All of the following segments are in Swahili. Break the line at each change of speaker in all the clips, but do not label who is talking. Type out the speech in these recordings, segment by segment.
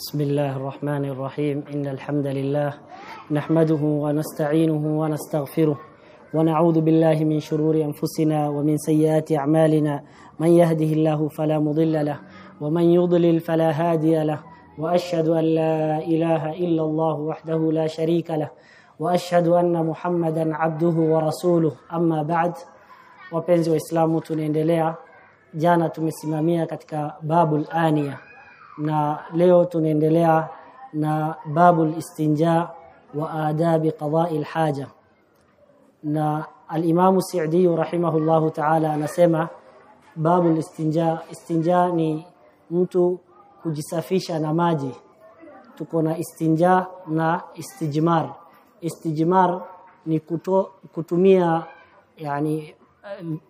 بسم الله الرحمن الرحيم. إن الحمد لله نحمده ونستعينه ونستغفره ونعوذ بالله من شرور أنفسنا ومن سيئات أعمالنا. من يهده الله فلا مضل له ومن يضلل فلا هادي له وأشهد أن لا إله إلا الله وحده لا شريك له وأشهد أن محمدا عبده ورسوله. أما بعد wapenzi waislamu tunaendelea. Jana tumesimamia katika babul ania na leo tunaendelea na babul istinja wa adabi qada'i alhaja. Na al-Imam Sa'di rahimahullahu ta'ala anasema babul istinja istinja ni mtu kujisafisha na maji. Tuko na istinja na istijmar. Istijmar ni kuto, kutumia yani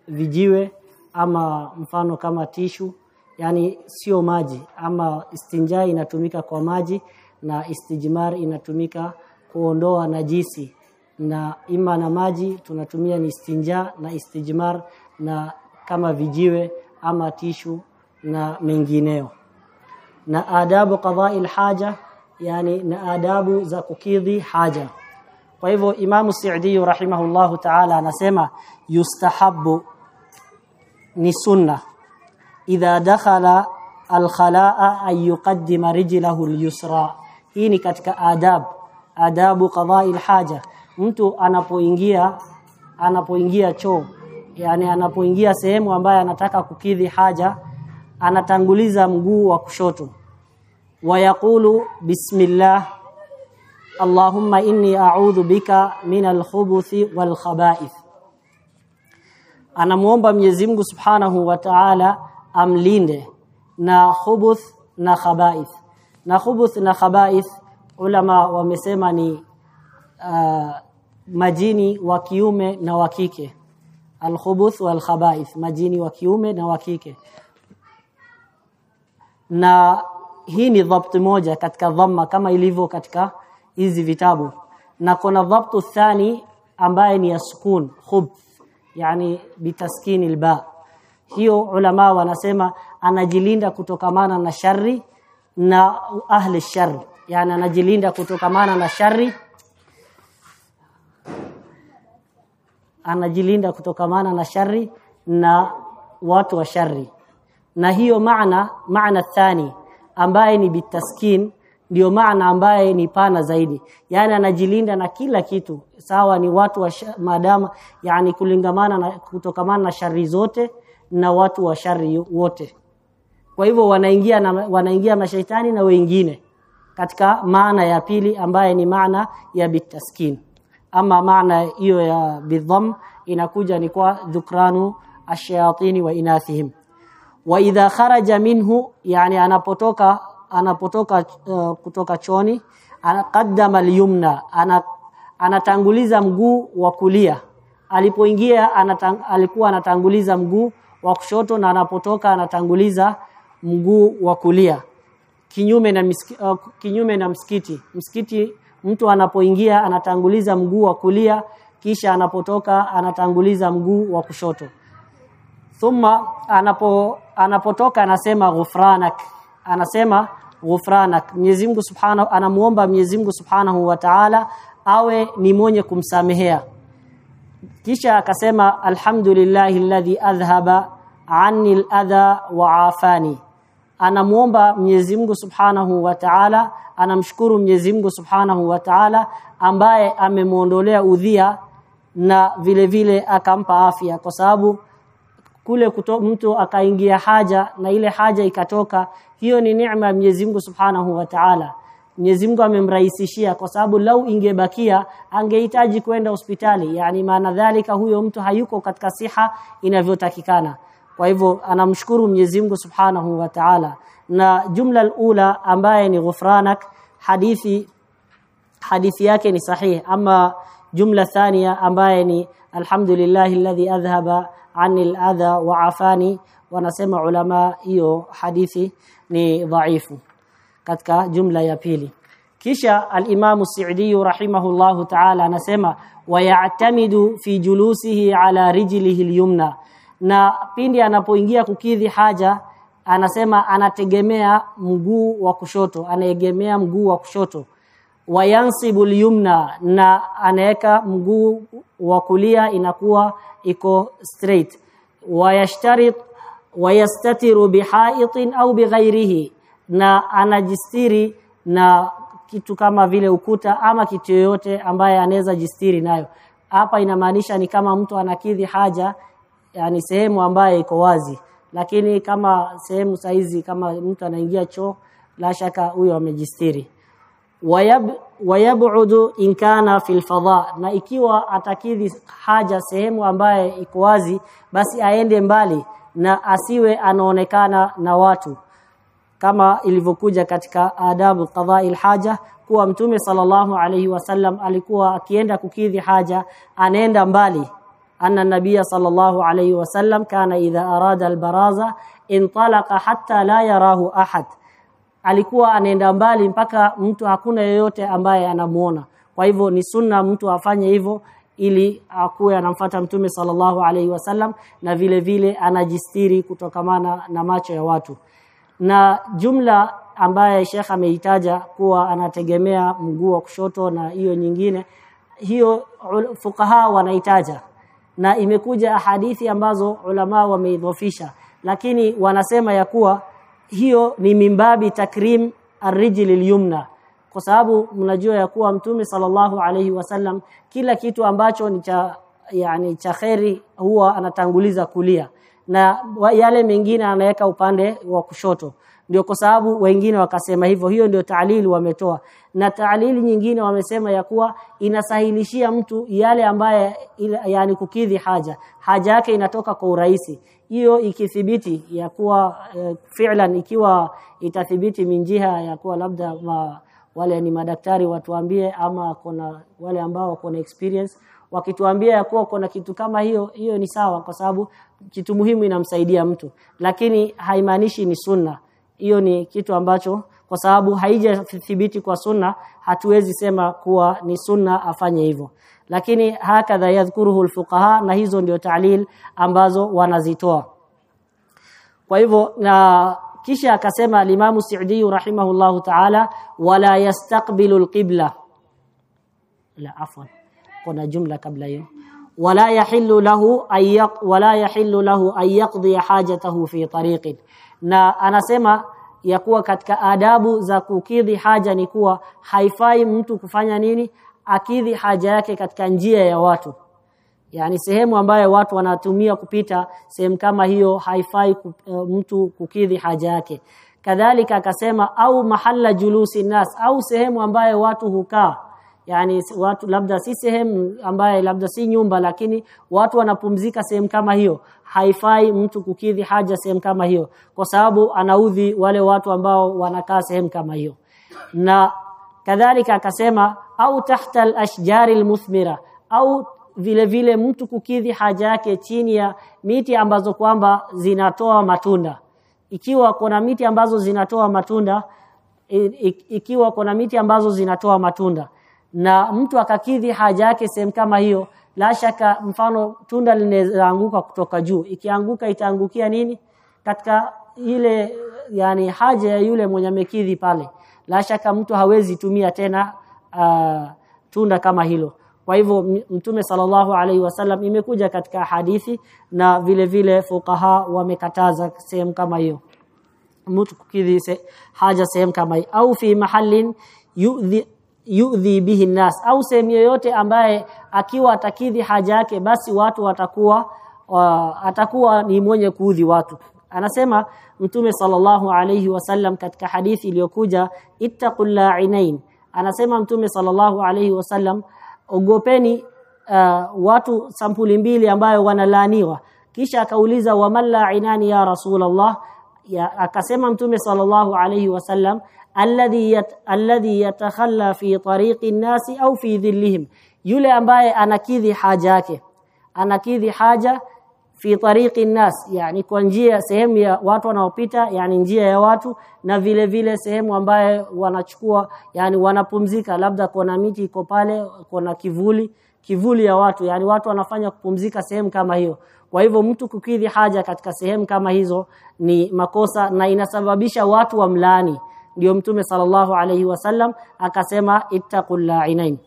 vijiwe ama mfano kama tishu yani sio maji ama istinja inatumika kwa maji na istijmar inatumika kuondoa najisi. Na ima na maji tunatumia ni istinja na istijmar na kama vijiwe ama tishu na mengineo. Na adabu qada'i haja yani na adabu za kukidhi haja. Kwa hivyo Imam Sa'di rahimahullahu ta'ala anasema yustahabu ni sunna idha dakhala alkhalaa ay yuqaddima rijlahu al-yusra hii ni katika adab adabu qada'i haja mtu anapoingia anapoingia choo yani anapoingia sehemu ambayo anataka kukidhi haja anatanguliza mguu wa kushoto wayaqulu bismillah Allahumma inni a'udhu bika min alkhubuthi walkhaba'ith wal khaba'ith anamuomba Mwenyezi Mungu Subhanahu wa Ta'ala amlinde na khubuth na khaba'ith. Na khubuth na khaba'ith ulama wamesema ni uh, majini wa kiume na wa kike. Al-khubuth wal khaba'ith majini wa kiume na wa kike. Na hii ni dhabt moja katika dhamma kama ilivyo katika hizi vitabu. Na kuna dhabtu thani ambaye ni ya sukun khubth yani bitaskini alba hiyo ulama wanasema anajilinda kutokamana na shari na ahli shari yani anajilinda kutokamana na shari anajilinda kutokamana na shari na watu wa shari na hiyo maana maana thani ambaye ni bitaskin ndio maana ambaye ni pana zaidi. Yani anajilinda na kila kitu. Sawa ni watu wa madama yani kulingamana na kutokamana na shari zote na watu wa shari wote. Kwa hivyo wanaingia na wanaingia mashaitani na wengine katika maana ya pili ambaye ni maana ya bitaskin. Ama maana hiyo ya bidham inakuja ni kwa dhukranu ashayatini wa inathihim. Wa idha kharaja minhu yani anapotoka anapotoka uh, kutoka choni anaqaddama al-yumna ana, anatanguliza mguu wa kulia. Alipoingia anatang, alikuwa anatanguliza mguu wa kushoto na anapotoka anatanguliza mguu wa kulia. Kinyume na miski, uh, kinyume na msikiti. Msikiti mtu anapoingia anatanguliza mguu wa kulia kisha anapotoka anatanguliza mguu wa kushoto. Thumma anapo anapotoka anasema ghufranak. Anasema ghufranak. Mwenyezi Mungu Subhanahu anamuomba Mwenyezi Mungu Subhanahu wa Ta'ala awe ni mwenye kumsamehea kisha akasema alhamdulillahi alladhi adhhaba anni al-adha wa afani. Anamuomba Mwenyezi Mungu Subhanahu wa Ta'ala anamshukuru Mwenyezi Mungu Subhanahu wa Ta'ala ambaye amemuondolea udhia na vile vile akampa afya. Kwa sababu kule kuto, mtu akaingia haja na ile haja ikatoka hiyo ni neema ya Mwenyezi Mungu Subhanahu wa Ta'ala Mwenyezi Mungu amemrahisishia kwa sababu lau ingebakia angehitaji kwenda hospitali. Yani maana dhalika huyo mtu hayuko katika siha inavyotakikana. Kwa hivyo anamshukuru Mwenyezi Mungu Subhanahu wa Ta'ala. Na jumla alula ambaye ni ghufranak hadithi hadithi yake ni sahihi ama jumla thania ambaye ni alhamdulillahi alladhi adhhaba anil adha wa afani wanasema ulama hiyo hadithi ni dhaifu katika jumla ya pili. Kisha al-Imam Sa'di rahimahullahu ta'ala anasema wayatamidu fi julusihi ala rijlihi al-yumna. Na pindi anapoingia kukidhi haja anasema anategemea mguu wa kushoto anaegemea mguu wa kushoto. Wayansibu yumna na anaweka mguu wa kulia inakuwa iko straight. Wayashtarit wayastatiru bihaitin au bighairihi na anajistiri na kitu kama vile ukuta ama kitu yoyote ambaye anaweza jistiri nayo. Hapa inamaanisha ni kama mtu anakidhi haja yani sehemu ambaye iko wazi. Lakini kama sehemu saizi kama mtu anaingia choo la shaka huyo amejistiri. Wayab wayab'udu in kana fil na ikiwa atakidhi haja sehemu ambaye iko wazi basi aende mbali na asiwe anaonekana na watu kama ilivyokuja katika adabu qadha'il haja kuwa mtume sallallahu alayhi wasallam alikuwa akienda kukidhi haja anaenda mbali. Anna nabia sallallahu alayhi wasallam kana idha arada albaraza intalaqa hatta la yarahu ahad. Alikuwa anaenda mbali mpaka mtu hakuna yeyote ambaye anamuona. Kwa hivyo ni sunna mtu afanye hivyo ili akuwe anamfata mtume sallallahu alaihi wasallam na vile vile anajistiri kutokamana na macho ya watu na jumla ambaye Sheikh ameitaja kuwa anategemea mguu wa kushoto na hiyo nyingine hiyo fukaha wanaitaja. Na imekuja hadithi ambazo ulama wameidhofisha. Lakini wanasema ya kuwa hiyo ni mimbabi takrim arrijli lyumna kwa sababu mnajua ya kuwa mtume sallallahu alaihi wasallam kila kitu ambacho ni cha yani cha khairi huwa anatanguliza kulia na yale mengine anaweka upande wa kushoto. Ndio kwa sababu wengine wakasema hivyo hiyo ndio taalili wametoa. Na taalili nyingine wamesema ya kuwa inasahilishia mtu yale ambaye yani kukidhi haja. Haja yake inatoka kwa urahisi. Hiyo ikithibiti ya kuwa e, fi'lan ikiwa itathibiti minjiha ya kuwa labda ma, wale ni madaktari watuambie ama kuna wale ambao wako na experience wakituambia ya kuwa kuna kitu kama hiyo hiyo ni sawa kwa sababu kitu muhimu inamsaidia mtu. Lakini haimaanishi ni sunna. Hiyo ni kitu ambacho kwa sababu haijathibiti kwa sunna hatuwezi sema kuwa ni sunna afanye hivyo. Lakini hakadha yadhkuruhu alfuqaha na hizo ndio ta'lil ambazo wanazitoa. Kwa hivyo na kisha akasema alimamu Sa'di rahimahullahu ta'ala wala yastaqbilu alqibla. La afwan kuna jumla kabla hiyo. Wala yahillu lahu ayyaq wala yahillu lahu ayyaqdi hajatahu fi tariqin. Na anasema ya kuwa katika adabu za kukidhi haja ni kuwa haifai mtu kufanya nini? Akidhi haja yake katika njia ya watu. Yani sehemu ambayo watu wanatumia kupita sehemu kama hiyo haifai mtu kukidhi haja yake. Kadhalika akasema au mahala julusi nas au sehemu ambayo watu hukaa yani watu labda si sehemu ambaye labda si nyumba lakini watu wanapumzika sehemu kama hiyo. Haifai mtu kukidhi haja sehemu kama hiyo kwa sababu anaudhi wale watu ambao wanakaa sehemu kama hiyo. Na kadhalika akasema au tahta al-ashjari al-muthmira au vile vile mtu kukidhi haja yake chini ya miti ambazo kwamba zinatoa matunda. Ikiwa kuna miti ambazo zinatoa matunda ikiwa kuna miti ambazo zinatoa matunda na mtu akakidhi haja yake sehemu kama hiyo la shaka mfano tunda linaanguka kutoka juu. Ikianguka itaangukia nini? Katika ile yani haja ya yule mwenye amekidhi pale. La shaka mtu hawezi tumia tena uh, tunda kama hilo. Kwa hivyo mtume sallallahu alaihi wasallam imekuja katika hadithi na vile vile fukaha wamekataza sehemu kama hiyo. Mtu kukidhi se, haja sehemu kama hiyo au fi mahallin yu'dhi yu'dhi bihi nas au sehemu yoyote ambaye akiwa atakidhi haja yake basi watu watakuwa uh, atakuwa ni mwenye kuudhi watu. Anasema mtume sallallahu alayhi wasallam katika hadithi iliyokuja ittaqul la'inain anasema mtume sallallahu alayhi wasallam ogopeni uh, watu sampuli mbili ambayo wanalaaniwa. Kisha akauliza waman la'inani ya rasulullah? Ya akasema mtume sallallahu alayhi wasallam alladhi yat, alladhi yatakhalla fi tariqi nasi au fi dhillihim yule ambaye anakidhi haja yake anakidhi haja fi tariqi nas yani kwa njia sehemu ya watu wanaopita yani njia ya watu na vile vile sehemu ambaye wanachukua yani wanapumzika labda kuna miti iko pale kuna kivuli kivuli ya watu yani watu wanafanya kupumzika sehemu kama hiyo kwa hivyo mtu kukidhi haja katika sehemu kama hizo ni makosa na inasababisha watu wa mlaani ndio mtume sallallahu alayhi wasallam akasema ittaqul la'inain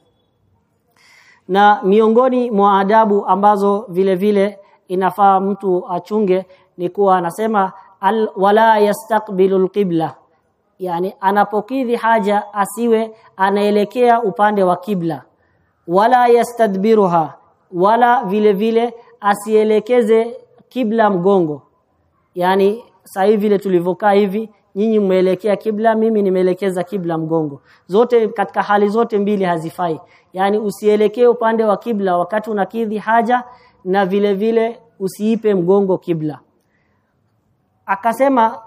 na miongoni mwa adabu ambazo vile vile inafaa mtu achunge ni kuwa anasema al, wala yastaqbilu alqibla. Yani anapokidhi haja asiwe anaelekea upande wa kibla. Wala yastadbiruha wala vile vile asielekeze kibla mgongo. Yani sasa hivi vile tulivyokaa hivi nyinyi mmeelekea kibla mimi nimeelekeza kibla mgongo. Zote katika hali zote mbili hazifai. Yani usielekee upande wa kibla wakati unakidhi haja na vile vile usiipe mgongo kibla. Akasema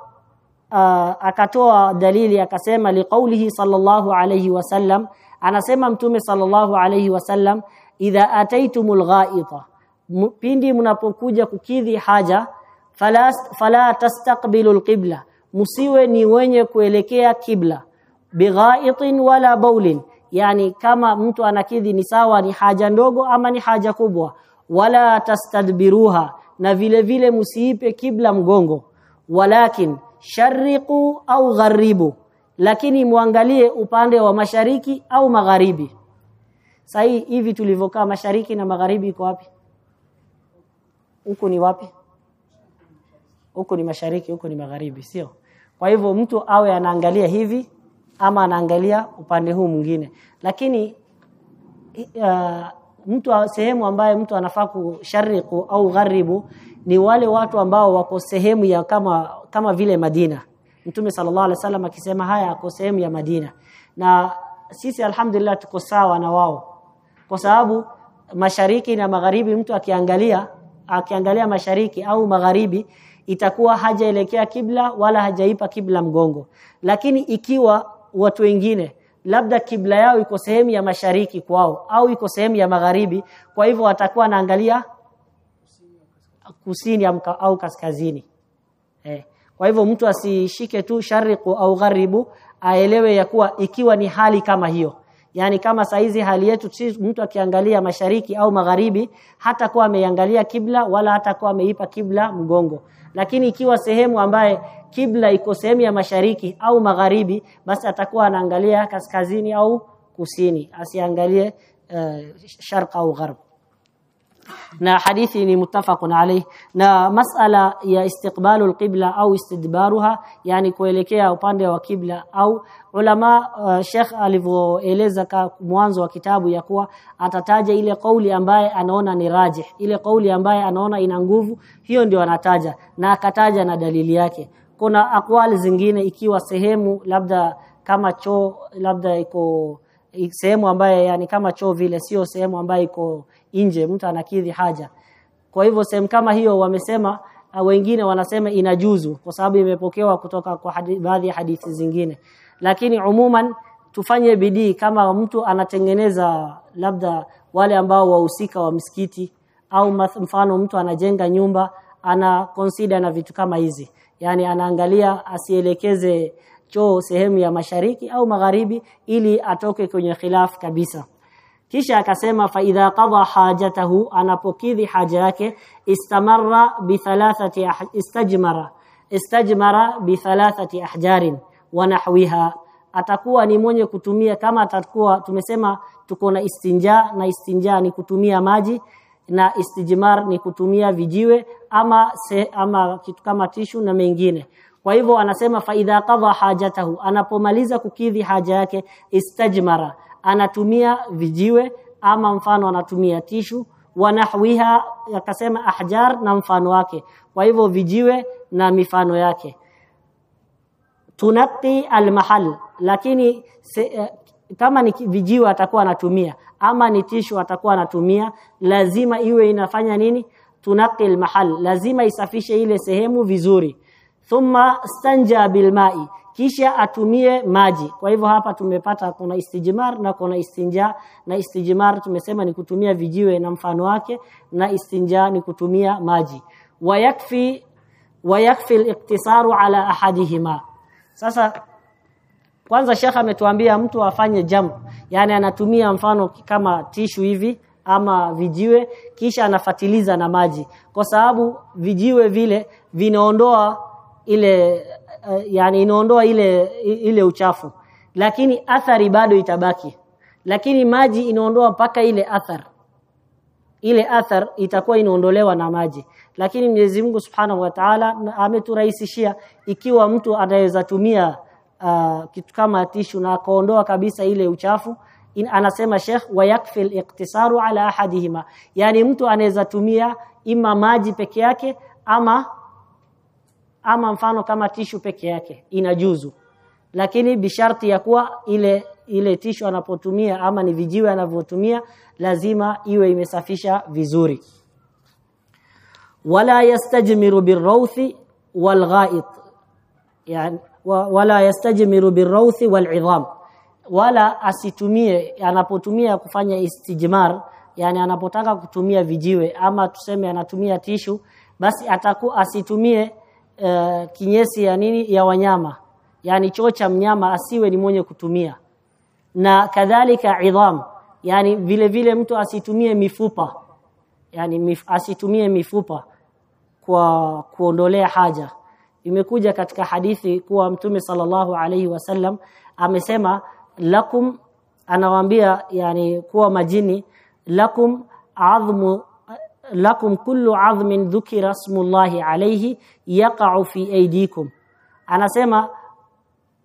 uh, akatoa dalili akasema liqaulihi sallallahu alayhi wasallam anasema mtume sallallahu alayhi wasallam idha ataitumul ghaita pindi mnapokuja kukidhi haja fala fala tastaqbilu alqibla musiwe ni wenye kuelekea kibla. Bighaitin wala baulin yani kama mtu anakidhi ni sawa ni haja ndogo ama ni haja kubwa. Wala tastadbiruha. Na vile vile msiipe kibla mgongo. Walakin shariqu au gharibu. Lakini muangalie upande wa mashariki au magharibi. Sahi hivi tulivyokaa mashariki na magharibi iko wapi? Huko ni wapi? Huko ni mashariki huko ni magharibi sio kwa hivyo mtu awe anaangalia hivi ama anaangalia upande huu mwingine. Lakini uh, mtu sehemu ambaye mtu anafaa kushariku au gharibu ni wale watu ambao wako sehemu ya kama kama vile Madina. Mtume sallallahu alaihi wasallam akisema haya ako sehemu ya Madina. Na sisi alhamdulillah tuko sawa na wao. Kwa sababu mashariki na magharibi mtu akiangalia akiangalia mashariki au magharibi itakuwa hajaelekea kibla wala hajaipa kibla mgongo. Lakini ikiwa watu wengine labda kibla yao iko sehemu ya mashariki kwao au iko sehemu ya magharibi kwa hivyo watakuwa anaangalia kusini au kaskazini. Eh kwa hivyo mtu asishike tu shariqu au gharibu aelewe ya kuwa ikiwa ni hali kama hiyo. Yani kama saizi hali yetu mtu akiangalia mashariki au magharibi hata kuwa ameangalia kibla wala hata kuwa ameipa kibla mgongo lakini ikiwa sehemu ambaye kibla iko sehemu ya mashariki au magharibi basi atakuwa anaangalia kaskazini au kusini. Asiangalie uh, sharq au gharb. Na hadithi ni mutafaqun alayh. Na masala ya istiqbalu alqibla au istidbaruha yani kuelekea upande wa kibla au ulama uh, Sheikh alivyoeleza mwanzo wa kitabu ya kuwa atataja ile kauli ambaye anaona ni rajih. Ile kauli ambaye anaona ina nguvu hiyo ndio anataja na akataja na dalili yake. Kuna akwali zingine ikiwa sehemu labda kama choo labda iko sehemu ambaye yani kama choo vile sio sehemu ambayo iko nje mtu anakidhi haja. Kwa hivyo sehemu kama hiyo wamesema uh, wengine wanasema inajuzu kwa sababu imepokewa kutoka kwa baadhi ya hadithi zingine lakini umuman tufanye bidii kama mtu anatengeneza labda wale ambao wahusika wa msikiti au mfano mtu anajenga nyumba ana consider na vitu kama hizi. Yani anaangalia asielekeze choo sehemu ya mashariki au magharibi ili atoke kwenye khilaf kabisa. Kisha akasema fa idha qada hajatahu anapokidhi haja yake istamarra bi thalathati istajmara istajmara bi thalathati ahjarin wa nahwiha. Atakuwa ni mwenye kutumia kama atakuwa tumesema tuko na istinja na istinja ni kutumia maji na istijmar ni kutumia vijiwe ama se, ama kitu kama tishu na mengine. Kwa hivyo anasema faidha qadha hajatahu anapomaliza kukidhi haja yake istajmara anatumia vijiwe ama mfano anatumia tishu wanahwiha akasema ahjar na mfano wake. Kwa hivyo vijiwe na mifano yake tunaqi almahal lakini se, kama ni vijiwe atakuwa anatumia ama ni tishu atakuwa anatumia lazima iwe inafanya nini? Tunaqi almahal lazima isafishe ile sehemu vizuri. Thumma stanja bilmai kisha atumie maji. Kwa hivyo hapa tumepata kuna istijmar na kuna istinja. Na istijmar tumesema ni kutumia vijiwe na mfano wake na istinja ni kutumia maji. Wayakfi wayakfi aliktisaru ala ahadihima sasa kwanza shekha ametuambia mtu afanye jam yaani anatumia mfano kama tishu hivi ama vijiwe kisha anafatiliza na maji. Kwa sababu vijiwe vile vinaondoa ile uh, yani inaondoa ile ile uchafu. Lakini athari bado itabaki. Lakini maji inaondoa mpaka ile athar. Ile athar itakuwa inaondolewa na maji lakini Mwenyezi Mungu Subhanahu wa Ta'ala ameturahisishia ikiwa mtu anaweza tumia uh, kitu kama tishu na akaondoa kabisa ile uchafu. In, anasema Sheikh wa yakfil al-iqtisaru ala ahadihima. Yani mtu anaweza tumia ima maji peke yake ama ama mfano kama tishu peke yake inajuzu lakini bisharti ya kuwa ile ile tishu anapotumia ama ni vijiwe anavyotumia lazima iwe imesafisha vizuri wala yastajmiru birrawthi walghait yani wala yastajmiru birrawthi wal'idham wala asitumie anapotumia kufanya istijmar yani anapotaka kutumia vijiwe ama tuseme anatumia tishu basi ataku asitumie uh, kinyesi ya nini ya wanyama. Yani choo cha mnyama asiwe ni mwenye kutumia. Na kadhalika idham yani vile vile mtu asitumie mifupa. Yani mif, asitumie mifupa kwa kuondolea haja. Imekuja katika hadithi kuwa mtume sallallahu alaihi wasallam amesema lakum anawaambia yani kuwa majini lakum adhmu lakum kullu adhmin dhukira smullahi alayhi yaqa'u fi aydikum. Anasema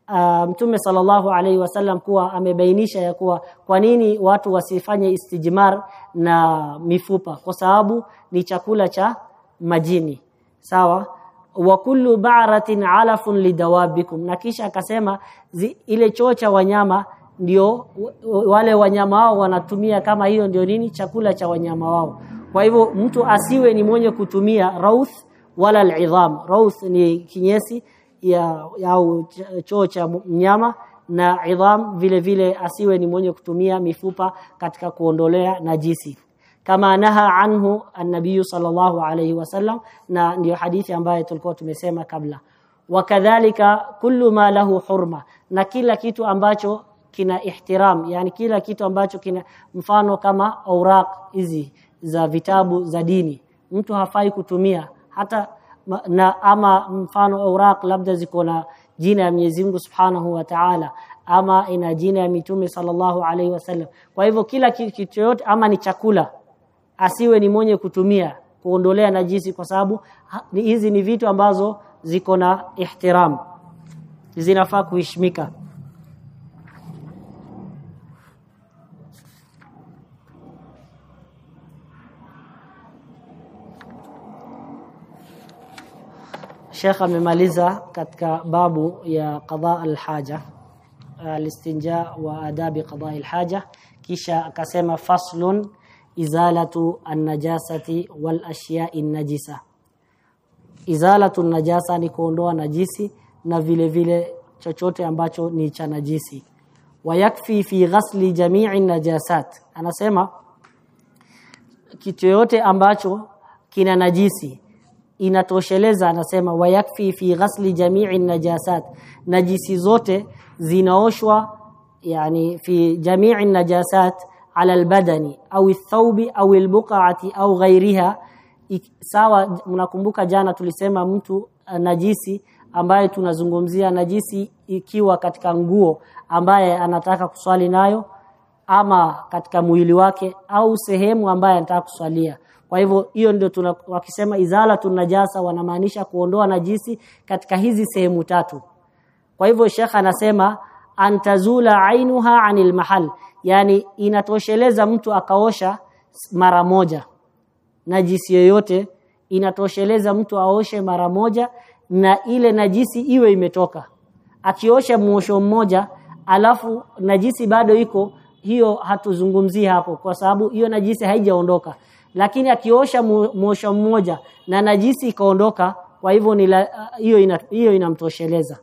uh, mtume sallallahu alaihi wasallam kuwa amebainisha ya kuwa kwa nini watu wasifanye istijmar na mifupa? Kwa sababu ni chakula cha majini. Sawa? Wa kullu ba'ratin alafun lidawabikum na kisha akasema ile choo cha wanyama ndio wale wanyama wao wanatumia kama hiyo ndio nini? Chakula cha wanyama wao. Kwa hivyo mtu asiwe ni mwenye kutumia rauth wala al'idham. Rauth ni kinyesi ya au choo cha mnyama na idham vile vile asiwe ni mwenye kutumia mifupa katika kuondolea najisi kama naha anhu an-nabiy sallallahu alayhi wasallam na ndio hadithi ambayo tulikuwa tumesema kabla. Wakadhalika kullu ma lahu hurma na kila kitu ambacho kina ihtiram yani kila kitu ambacho kina mfano kama auraq hizi za vitabu za dini. Mtu hafai kutumia hata na ama mfano auraq labda ziko na jina ya Mwenyezi Mungu Subhanahu wa Ta'ala ama ina jina ya mitume sallallahu alaihi wasallam kwa hivyo kila kitu yote ama ni chakula asiwe ni mwenye kutumia kuondolea najisi kwa sababu hizi ni vitu ambazo ziko na ihtiram. Zinafaa kuheshimika. Sheikh amemaliza katika babu ya qada al-haja al-istinja wa adabi qada al-haja kisha akasema faslun izalatu an-najasati wal ashiya'i najisa izalatu najasa ni kuondoa najisi na vile vile chochote ambacho ni cha najisi. Wayakfi fi ghasli jami'i najasat anasema kitu yote ambacho kina najisi inatosheleza anasema wayakfi fi ghasli jami'i najasat najisi zote zinaoshwa yani fi jami'i najasat ala albadani au athawbi au albuqati au ghairiha. Sawa mnakumbuka jana tulisema mtu najisi ambaye tunazungumzia najisi ikiwa katika nguo ambaye anataka kuswali nayo ama katika mwili wake au sehemu ambaye anataka kuswalia kwa hivyo hiyo ndio tunakisema izala tunajasa wanamaanisha kuondoa najisi katika hizi sehemu tatu. Kwa hivyo shekha anasema antazula ainuha anil mahal yani inatosheleza mtu akaosha mara moja. Najisi yoyote inatosheleza mtu aoshe mara moja na ile najisi iwe imetoka. Akiosha muosho mmoja alafu najisi bado iko hiyo hatuzungumzii hapo kwa sababu hiyo najisi haijaondoka. Lakini akiosha muosho mmoja na najisi ikaondoka kwa hivyo hiyo hiyo inamtosheleza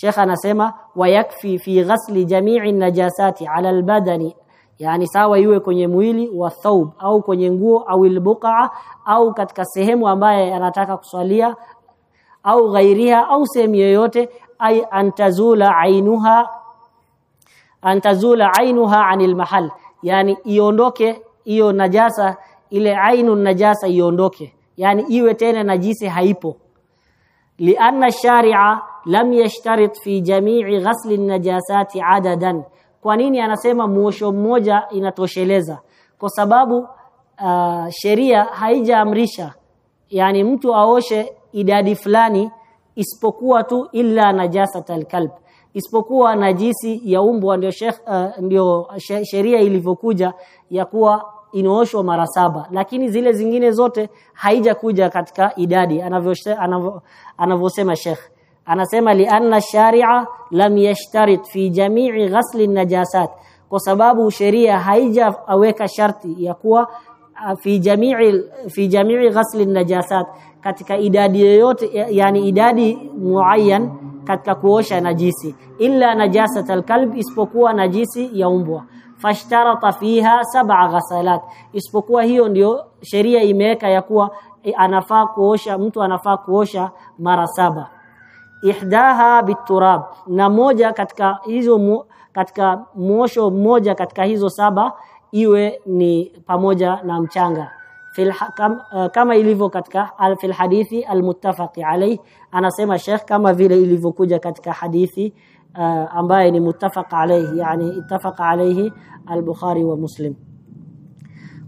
Sheikh anasema wayakfi fi ghasli jami'i najasati ala albadani. Yani sawa iwe kwenye mwili wa thawb au kwenye nguo au ilbuqa au katika sehemu ambaye anataka kuswalia au ghairiha au sehemu yoyote ay antazula ainuha antazula ainuha anil mahal. Yani iondoke hiyo najasa ile ainu najasa iondoke. Yani iwe tena najisi haipo. Lianna sharia lam yashtarit fi jami'i ghasli najasati adadan. Kwa nini anasema muosho mmoja inatosheleza? Kwa sababu uh, sheria haijaamrisha. Yani mtu aoshe idadi fulani isipokuwa tu illa najasat kalb isipokuwa najisi ya umbwa ndio uh, sheria ilivyokuja ya kuwa inaoshwa mara saba. Lakini zile zingine zote haijakuja katika idadi anavyosema anavyo, anavyo sheikh anasema li anna sharia lam yashtarit fi jami'i ghasli najasat. Kwa sababu sheria haijaweka sharti ya kuwa fi jami'i fi jami'i ghasli najasat. Katika idadi yoyote yani idadi muayyan katika kuosha najisi. Illa najasat alkalb isipokuwa najisi ya umbwa. Fashtarata fiha sab'a ghasalat. Isipokuwa hiyo ndio sheria imeweka ya kuwa anafaa kuosha mtu anafaa kuosha mara saba ihdaha biturab na moja katika hizo mu, katika mwosho mmoja katika hizo saba iwe ni pamoja na mchanga. Fil kam, uh, kama ilivyo katika al fil hadithi almuttafaqi alayh anasema Sheikh kama vile ilivyokuja katika hadithi uh, ambaye ni muttafaq alayhi yani ittafaqa alayhi al-Bukhari wa Muslim.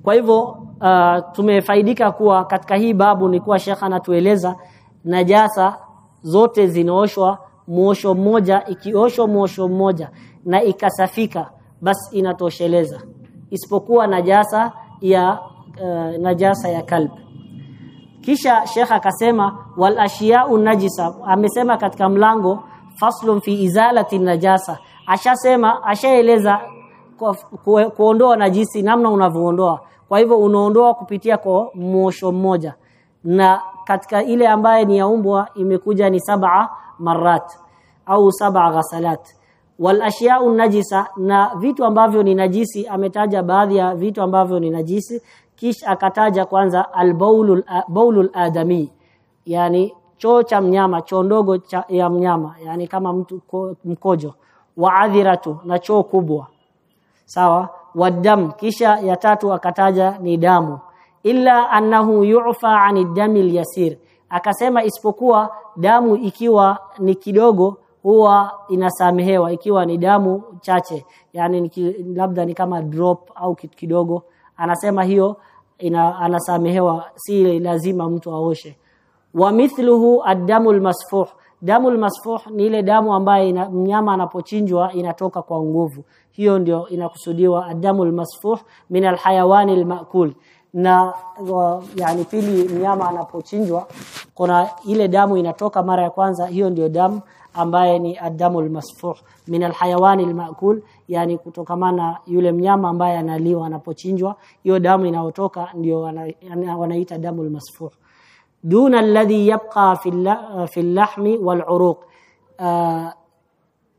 Kwa hivyo uh, tumefaidika kuwa katika hii babu ni kuwa Sheikh anatueleza najasa zote zinaoshwa mwosho mmoja ikioshwa mwosho mmoja na ikasafika basi inatosheleza. Isipokuwa najasa ya uh, najasa ya kalb. Kisha shekha akasema wal ashiya'u najisa. Amesema katika mlango faslun fi izalati najasa. Ashasema ashaeleza kuondoa najisi namna unavyoondoa. Kwa hivyo unaondoa kupitia kwa mwosho mmoja na katika ile ambaye ni yaumbwa imekuja ni saba marat au saba ghasalat. Wal ashya'u najisa na vitu ambavyo ni najisi ametaja baadhi ya vitu ambavyo ni najisi kisha akataja kwanza albaulul baulul adami yani choo cha mnyama choo ndogo cha, ya mnyama yani kama mtu ko, mkojo. Wa adhiratu na choo kubwa. Sawa? Wadam kisha ya tatu akataja ni damu illa annahu yu'fa 'anid damil yasir. Akasema isipokuwa damu ikiwa ni kidogo huwa inasamehewa ikiwa ni damu chache. Yani ni, labda ni kama drop au kitu kidogo. Anasema hiyo ina, anasamehewa si lazima mtu aoshe. Wa mithluhu ad-damul masfuh. Damul masfuh ni ile damu ambayo ina, mnyama anapochinjwa inatoka kwa nguvu. Hiyo ndio inakusudiwa ad-damul masfuh min al-hayawani al-ma'kul na wa, yani pili mnyama anapochinjwa kuna ile damu inatoka mara ya kwanza hiyo ndio damu ambaye ni adamul masfuh min alhayawani almaakul yani kutokamana yule mnyama ambaye analiwa anapochinjwa hiyo damu inayotoka ndio wanaita damul masfuh. Duna alladhi yabqa fi al-lahmi wal-uruq uh,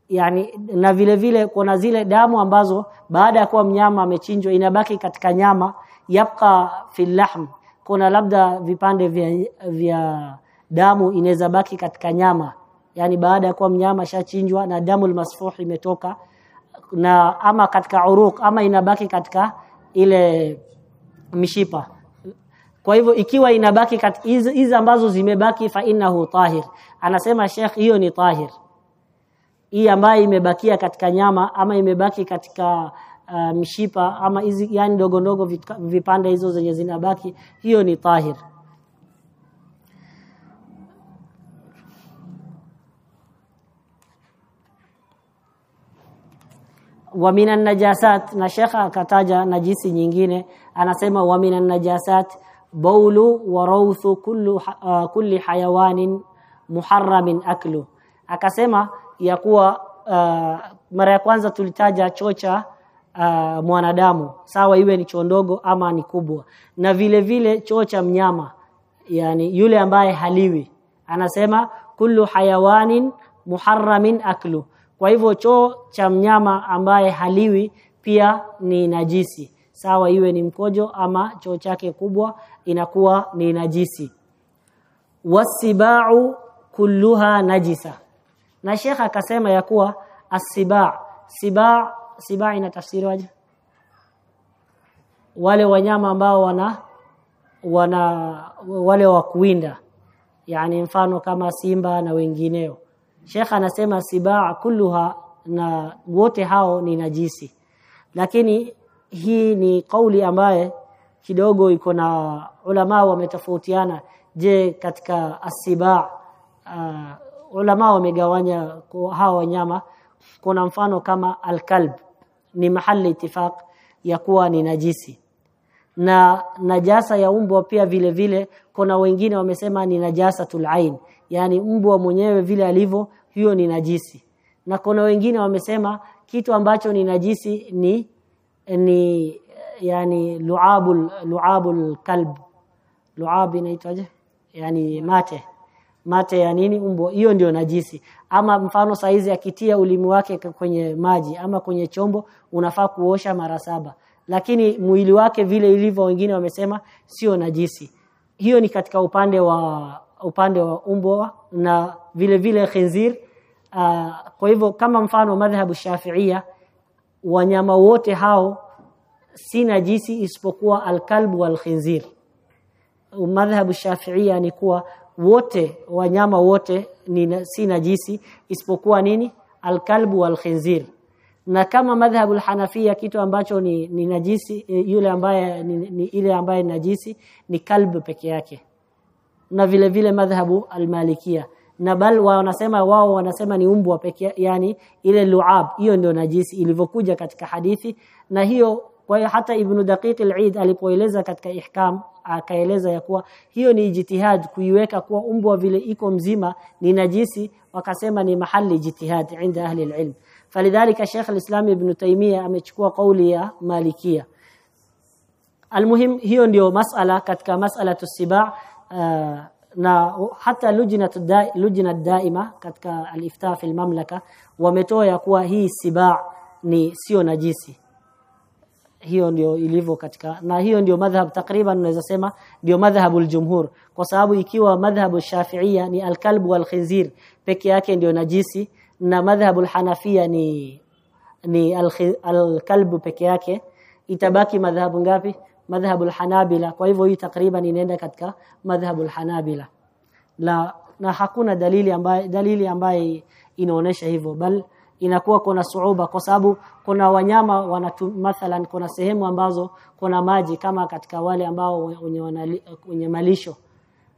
yani na vile vile kuna zile damu ambazo baada ya kuwa mnyama amechinjwa inabaki katika nyama yabqa fil lahm. Kuna labda vipande vya, vya damu inaweza baki katika nyama. Yani baada ya kuwa mnyama shachinjwa na damu masfuh imetoka na ama katika uruk ama inabaki katika ile mishipa. Kwa hivyo ikiwa inabaki hizi ambazo zimebaki fa innahu tahir. Anasema Sheikh hiyo ni tahir. Hii ambayo imebakia katika nyama ama imebaki katika uh, mishipa ama hizi yani ndogo ndogo vipande hizo zenye zinabaki hiyo ni tahir. Wa minan najasat na shekha akataja najisi nyingine anasema wa minan najasat baulu wa rawthu kullu uh, kulli hayawanin muharramin aklu. Akasema ya kuwa uh, mara ya kwanza tulitaja chocha uh, mwanadamu. Sawa iwe ni choo ndogo ama ni kubwa. Na vile vile choo cha mnyama yani yule ambaye haliwi. Anasema kullu hayawanin muharramin aklu. Kwa hivyo choo cha mnyama ambaye haliwi pia ni najisi. Sawa iwe ni mkojo ama choo chake kubwa inakuwa ni najisi. Wasibau kulluha najisa. Na shekha akasema ya kuwa asiba siba siba ina tafsiri waje. Wale wanyama ambao wana wana wale wa kuwinda. Yani mfano kama simba na wengineo. Sheikh anasema sibaa kulluha na wote hao ni najisi. Lakini hii ni kauli ambaye kidogo iko na ulama wametofautiana. Je katika asiba uh, ulama wamegawanya hawa wanyama kuna mfano kama alkalb ni mahali itifaq ya kuwa ni najisi. Na najasa ya umbwa pia vile vile kuna wengine wamesema ni najasa ain yani mbwa mwenyewe vile alivyo hiyo ni najisi. Na kuna wengine wamesema kitu ambacho ni najisi ni ni yani luabul luabul kalb. Luab inaitwaje? Yani mate mate ya nini umbo hiyo ndio najisi. Ama mfano saizi akitia ulimi wake kwenye maji ama kwenye chombo unafaa kuosha mara saba. Lakini mwili wake vile ilivyo wengine wamesema sio najisi. Hiyo ni katika upande wa upande wa umbo na vile vile khinzir. Uh, kwa hivyo kama mfano madhhabu shafiia wanyama wote hao si najisi isipokuwa alkalbu wal khinzir. Madhhabu shafiia ni kuwa wote wanyama wote ni si najisi isipokuwa nini? Alkalbu walkhinzir. Na kama madhhabu hanafia kitu ambacho ni, ni najisi yule ambaye ni, ni ile ambaye ni najisi ni kalbu peke yake. Na vile vile madhhabu almalikia na bal wanasema wao wanasema ni umbwa pekee yani ile luab hiyo ndio najisi ilivyokuja katika hadithi. Na hiyo kwa hiyo hata ibn daqiq al-eid alipoeleza katika ihkam akaeleza ya kuwa hiyo ni jitihad kuiweka kuwa umbwa vile iko mzima ni najisi wakasema ni mahali jitihad inda ahli al-ilm. Falidhalika Sheikh al-Islam Ibn Taymiyyah amechukua kauli ya Malikia almuhim hiyo ndio masala katika masala tusiba uh, na hata lujna tudai, lujna daima katika al-ifta fi al-mamlaka wametoa ya kuwa hii siba ni sio najisi hiyo ndio ilivyo katika na hiyo ndio madhhab takriban unaweza sema ndio madhhabul jumhur. Kwa sababu ikiwa madhhabu shafiia ni alkalbu wal khinzir peke yake ndio najisi na madhhabul hanafia ni ni alkalbu peke yake itabaki madhhabu ngapi? Madhhabul hanabila. Kwa hivyo hii takriban inaenda katika madhhabul hanabila. La na hakuna dalili ambaye dalili ambaye inaonesha hivyo. Bal inakuwa kuna suuba kwa sababu kuna wanyama wanatu, mathalan kuna sehemu ambazo kuna maji kama katika wale ambao wenye, malisho.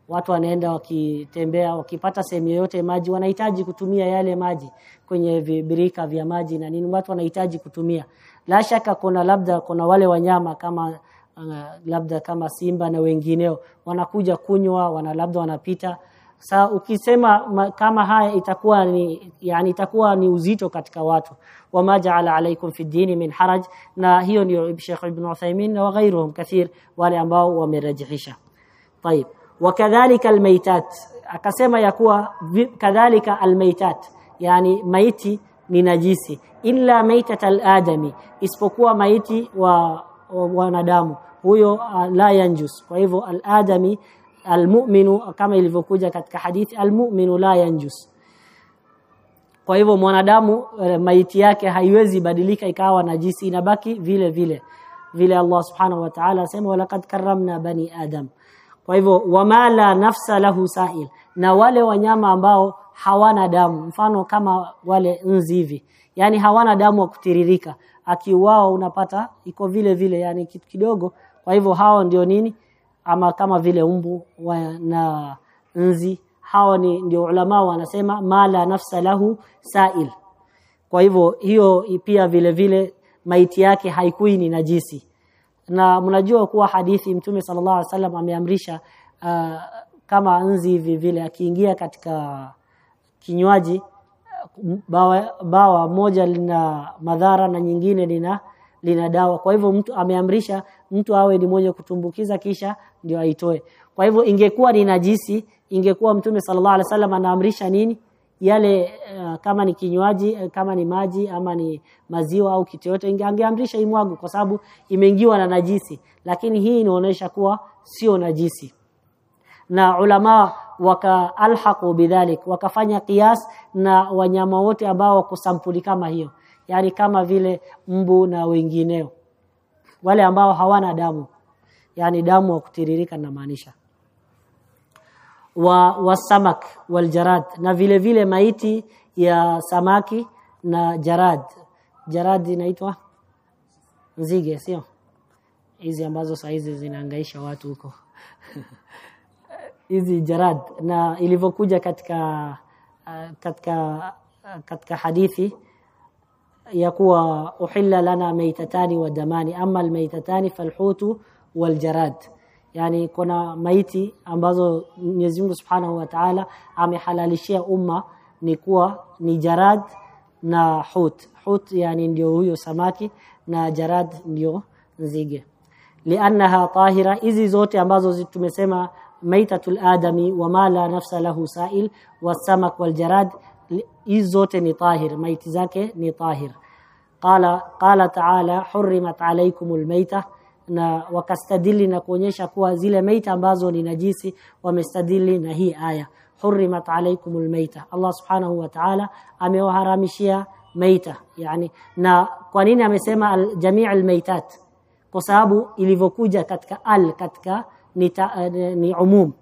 Watu wanaenda wakitembea wakipata sehemu yoyote maji wanahitaji kutumia yale maji kwenye vibirika vya maji na nini watu wanahitaji kutumia. La shaka kuna labda kuna wale wanyama kama uh, labda kama simba na wengineo wanakuja kunywa wana labda wanapita Sa ukisema ma, kama haya itakuwa ni yani itakuwa ni uzito katika watu wama ja'ala alaykum fi dini min haraj na hiyo ndio Sheikh Ibn Uthaymeen na wagairuhum kathir wale ambao wamerajihisha طيب wakadhalika almaytat akasema ya kuwa kadhalika almaytat yani maiti ni najisi illa maitat aladami isipokuwa maiti wa wanadamu huyo uh, la yanjus kwa hivyo aladami almu'minu kama ilivyokuja katika hadithi almu'minu la yanjus kwa hivyo mwanadamu maiti yake haiwezi badilika ikawa najisi inabaki vile vile. Vile Allah subhanahu wa ta'ala asema walaqad karramna bani adam. Kwa hivyo wama la nafsa lahu sa'il. Na wale wanyama ambao hawana damu mfano kama wale nzi hivi. Yani hawana damu wa kutiririka. Akiuao unapata iko vile vile yani kitu kidogo. Kwa hivyo hao ndio nini ama kama vile umbu wa, na nzi. Hao ni ndio ulama wanasema mala nafsa lahu sa'il. Kwa hivyo hiyo pia vile vile maiti yake haikui ni najisi. Na mnajua kuwa hadithi mtume sallallahu alaihi wasallam ameamrisha uh, kama nzi hivi vile akiingia katika kinywaji bawa, bawa moja lina madhara na nyingine lina lina dawa. Kwa hivyo mtu ameamrisha mtu awe ni mmoja kutumbukiza kisha ndio aitoe. Kwa hivyo ingekuwa ni najisi ingekuwa mtume sallallahu alaihi wasallam anaamrisha nini? Yale uh, kama ni kinywaji uh, kama ni maji ama ni maziwa au kitu yote angeamrisha imwagu kwa sababu imeingiwa na najisi. Lakini hii inaonyesha kuwa sio najisi. Na ulama waka alhaqu bidhalik wakafanya kias na wanyama wote ambao wako sampuli kama hiyo. Yani kama vile mbu na wengineo wale ambao hawana damu. Yani damu wa kutiririka na maanisha wa wasamak waljarad na vile vile maiti ya samaki na jarad. Jarad inaitwa nzige sio? Hizi ambazo saa hizi zinaangaisha watu huko. Hizi jarad. Na ilivyokuja katika uh, katika uh, katika hadithi ya kuwa uhilla lana maitatani wa damani. Ama almaitatani falhutu waljarad. Yani kuna maiti ambazo Mwenyezi Mungu Subhanahu wa Ta'ala amehalalishia umma ni kuwa ni jarad na hut. Hut yani ndio huyo samaki na jarad ndio nzige. Liannaha tahira hizi zote ambazo tumesema maitatul adami wa mala nafsa lahu sa'il wasamak waljarad hizi zote ni tahir maiti zake ni tahir qala qala ta'ala hurrimat alaykumul maita na wakastadili na kuonyesha kuwa zile maita ambazo ni najisi wamestadili na hii aya hurrimat alaykumul maita Allah subhanahu wa ta'ala amewaharamishia maita yani na kwa nini amesema al, jamii almaitat kwa sababu ilivyokuja katika al katika ni, ta, ni umum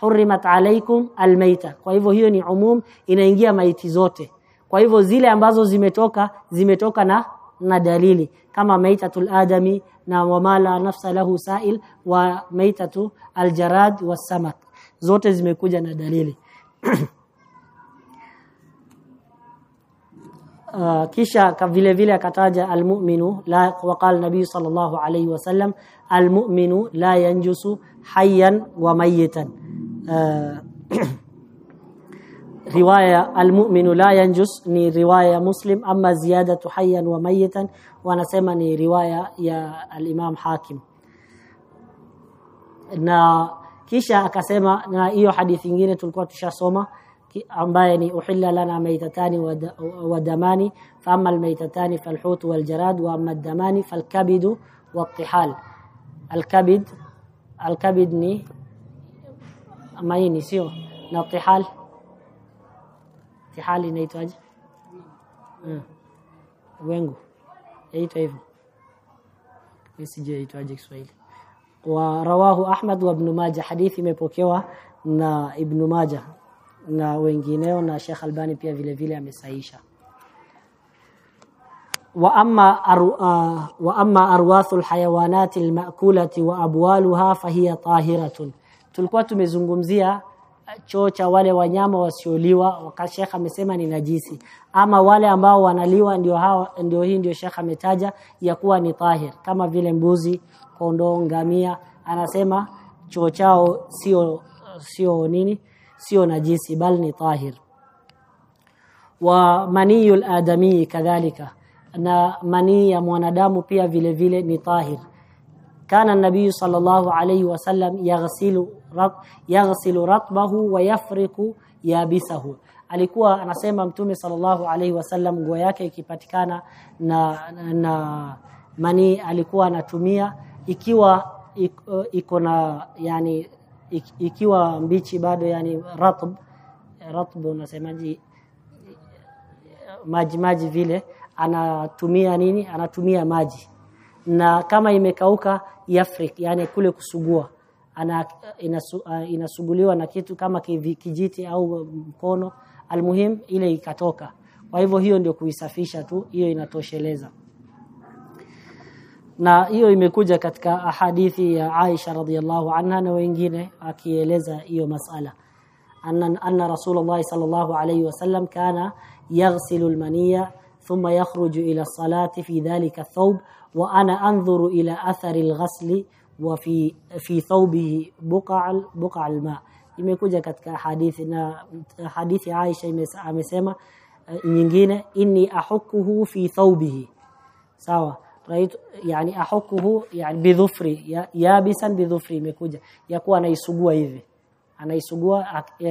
hurrimat alaykum almaita kwa hivyo hiyo ni umum inaingia maiti zote. Kwa hivyo zile ambazo zimetoka zimetoka na na dalili. Kama maitatul adami na wamala nafsa lahu sa'il wa maitatu aljarad wasamak zote zimekuja na dalili. Uh, kisha vile vile akataja almu'minu la waqal nabii sallallahu alayhi wasallam almu'minu la yanjusu hayyan wa mayitan riwaya almu'minu la yanjus ni riwaya muslim ama ziyadatu hayyan wa mayitan wanasema ni riwaya ya al-Imam Hakim na kisha akasema na hiyo hadithi nyingine tulikuwa tushasoma ambaye ni uhilla lana maitatani wa damani fa amma almaitatani falhut waljarad wa amma damani falkabidu wattihal alkabid alkabid ni maini sio na tihal tihal inaitwaje wengu yaitwa hivyo sijui yaitwaje Kiswahili wa rawahu Ahmad wa Ibn Majah hadithi imepokewa na Ibn Majah na wengineo na Sheikh Albani pia vile vile amesaisha. Wa amma aru, uh, wa amma arwathul hayawanati almaakulati wa abwaluha fahiya tahiratun tulikuwa tumezungumzia choo cha wale wanyama wasioliwa wakati amesema ni najisi. Ama wale ambao wanaliwa ndio hawa ndio hii ndio Sheikh ametaja ya kuwa ni tahir. Kama vile mbuzi kondoo ngamia anasema choo chao sio sio nini sio najisi bali ni tahir. Wa maniyul adami kadhalika. Na manii ya mwanadamu pia vile vile ni tahir. Kana nabii sallallahu alayhi wasallam yaghsilu yaghsilu ratbahu wa yafriku yabisahu. Alikuwa anasema mtume sallallahu alaihi wasallam nguo yake ikipatikana na, na, na manii alikuwa anatumia ikiwa iko na yani ikiwa mbichi bado yani ratb ratb unasemaji maji maji vile anatumia nini? Anatumia maji. Na kama imekauka yafrik yani kule kusugua ana inasu, inasuguliwa na kitu kama kijiti au mkono almuhim ile ikatoka. Kwa hivyo hiyo ndio kuisafisha tu hiyo inatosheleza. Na hiyo imekuja katika hadithi ya Aisha radhiallahu anha na wengine akieleza hiyo masala. Anna anna rasulullah sallallahu alayhi wasallam kana yaghsilu almaniya thumma yakhruju ila salati fi dhalika thawb wa ana anzuru ila athari alghasli wa fi fi thawbihi buqa buqa alma imekuja katika hadithi na hadithi Aisha amesema nyingine inni ahukuhu fi thawbihi. Sawa? Right? Yani ahukuhu yani bidhufri yabisan bidhufri imekuja. Ya kuwa anaisugua hivi. Anaisugua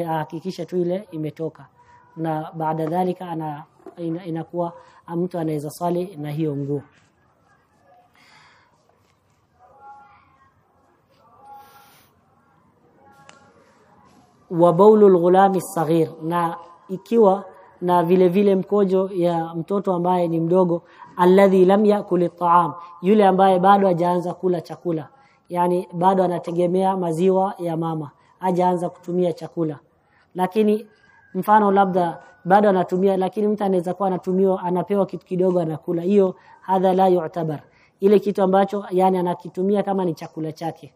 hakikisha tu ile imetoka. Na baada dhalika ana inakuwa mtu anaweza swali na hiyo nguo wa baulul ghulami saghir na ikiwa na vile vile mkojo ya mtoto ambaye ni mdogo alladhi lam yakul taam yule ambaye bado hajaanza kula chakula. Yani bado anategemea maziwa ya mama hajaanza kutumia chakula. Lakini mfano labda bado anatumia lakini mtu anaweza kuwa anatumiwa anapewa kitu kidogo anakula. Hiyo hadha la yu'tabar. Ile kitu ambacho yani anakitumia kama ni chakula chake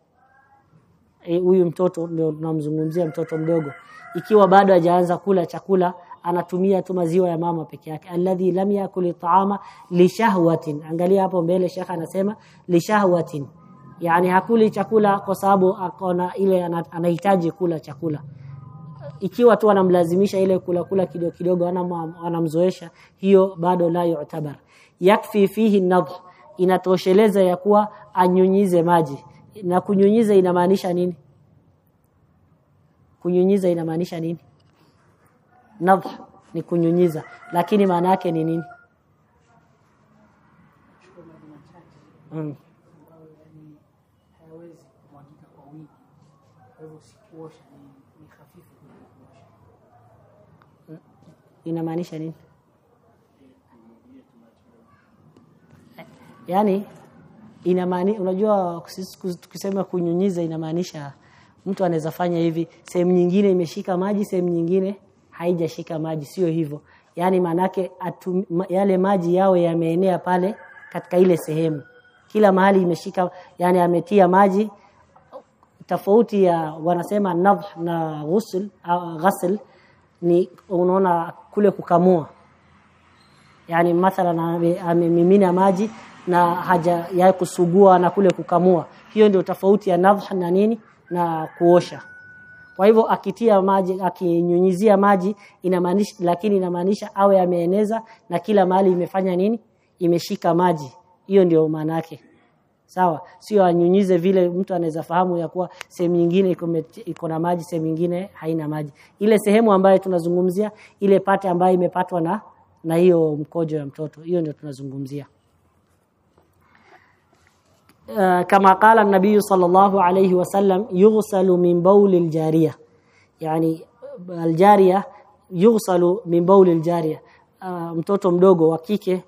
huyu e, mtoto ndio tunamzungumzia mtoto mdogo. Ikiwa bado hajaanza kula chakula anatumia tu maziwa ya mama peke yake. Alladhi lam yakul ta'ama li shahwatin. Angalia hapo mbele shekha anasema li shahwatin. Yani hakuli chakula kwa sababu akona ile anahitaji kula chakula. Ikiwa tu anamlazimisha ile kula kula kidogo kidogo anamzoesha hiyo bado la yu'tabar. Yakfi fihi nadh inatosheleza ya kuwa anyunyize maji na kunyunyiza inamaanisha nini? Kunyunyiza inamaanisha nini? Nadh ni kunyunyiza. Lakini maana yake ni nini? Mm. inamaanisha nini? Yani inamaani unajua tukisema kunyunyiza inamaanisha mtu anaweza fanya hivi sehemu nyingine imeshika maji sehemu nyingine haijashika maji sio hivyo. Yani maanake yale maji yao yameenea pale katika ile sehemu. Kila mahali imeshika yani ametia maji tofauti ya wanasema nadh na ghusl ghasl ni unaona kule kukamua. Yani mathalan amemimina maji na haja ya kusugua na kule kukamua. Hiyo ndio tofauti ya nadh na nini? Na kuosha. Kwa hivyo akitia maji akinyunyizia maji inamaanisha lakini inamaanisha awe ameeneza na kila mahali imefanya nini? Imeshika maji. Hiyo ndio maana yake. Sawa? Sio anyunyize vile mtu anaweza fahamu ya kuwa sehemu nyingine iko na maji sehemu nyingine haina maji. Ile sehemu ambayo tunazungumzia ile pate ambayo imepatwa na na hiyo mkojo ya mtoto. Hiyo ndio tunazungumzia uh, kama qala nabii sallallahu alayhi wasallam yughsalu min bawl aljariya yani aljariya yughsalu min bawl aljariya uh, mtoto mdogo wa kike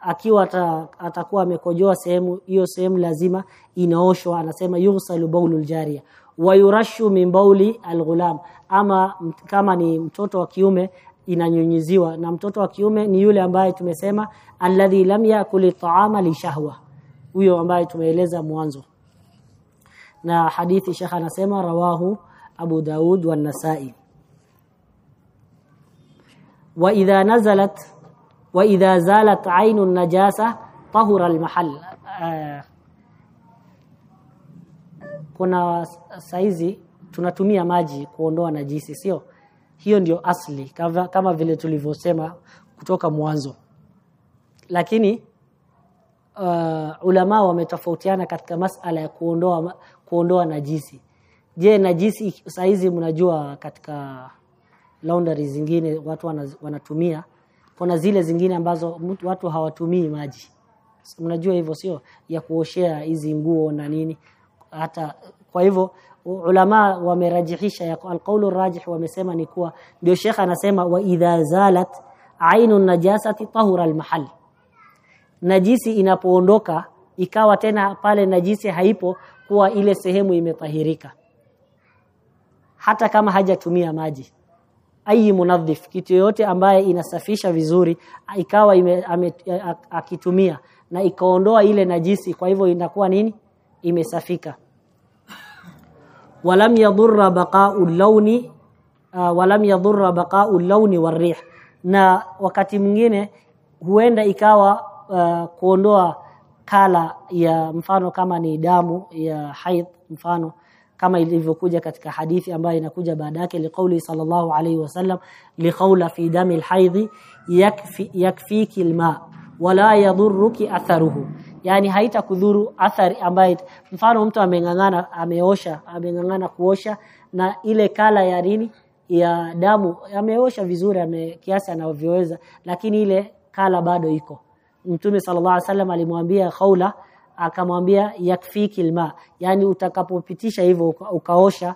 akiwa ata, atakuwa amekojoa sehemu hiyo sehemu lazima inaoshwa anasema yughsalu baulul jariya wa yurashu min bauli alghulam. Ama kama ni mtoto wa kiume inanyunyiziwa. Na mtoto wa kiume ni yule ambaye tumesema alladhi lam yakuli ta'ama li shahwa huyo ambaye tumeeleza mwanzo. Na hadithi shekha anasema rawahu Abu Daud wa Nasa'i. Wa idha nazalat wa idha zalat aynu najasa tahura almahal. Uh, kuna saizi tunatumia maji kuondoa najisi sio? Hiyo ndio asli kama, kama vile tulivyosema kutoka mwanzo. Lakini uh, ulama wametofautiana katika masala ya kuondoa kuondoa najisi. Je najisi saizi mnajua katika laundry zingine watu wanatumia. Kuna zile zingine ambazo watu hawatumii maji. Mnajua hivyo sio? Ya kuoshea hizi nguo na nini. Hata kwa hivyo ulama wamerajihisha ya alqaulu rajih wamesema ni kuwa ndio shekha anasema wa idha zalat ainu najasati tahura almahal najisi inapoondoka ikawa tena pale najisi haipo kuwa ile sehemu imetahirika hata kama hajatumia maji ayi munadhif kitu yote ambaye inasafisha vizuri ikawa ime, ame, akitumia na ikaondoa ile najisi kwa hivyo inakuwa nini? Imesafika. Walam yadhurra baqa'u launi uh, walam yadhurra baqa'u launi warih na wakati mwingine huenda ikawa uh, kuondoa kala ya mfano kama ni damu ya haid mfano kama ilivyokuja katika hadithi ambayo inakuja baada yake liqauli sallallahu alayhi wasallam liqaula fi dami alhaidhi yakfi yakfiki alma wala yadhurruki atharuhu. Yani haitakudhuru athari ambaye mfano mtu amengangana ameosha amengangana kuosha na ile kala ya nini? Ya damu. Ameosha vizuri ame kiasi anavyoweza lakini ile kala bado iko Mtume sallallahu alaihi wasallam alimwambia Khawla akamwambia yakfiki alma. Yani utakapopitisha hivyo uka, ukaosha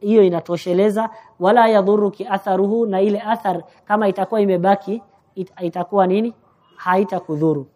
hiyo inatosheleza. Wala yadhuruki atharuhu na ile athar kama itakuwa imebaki it, itakuwa nini? Haitakudhuru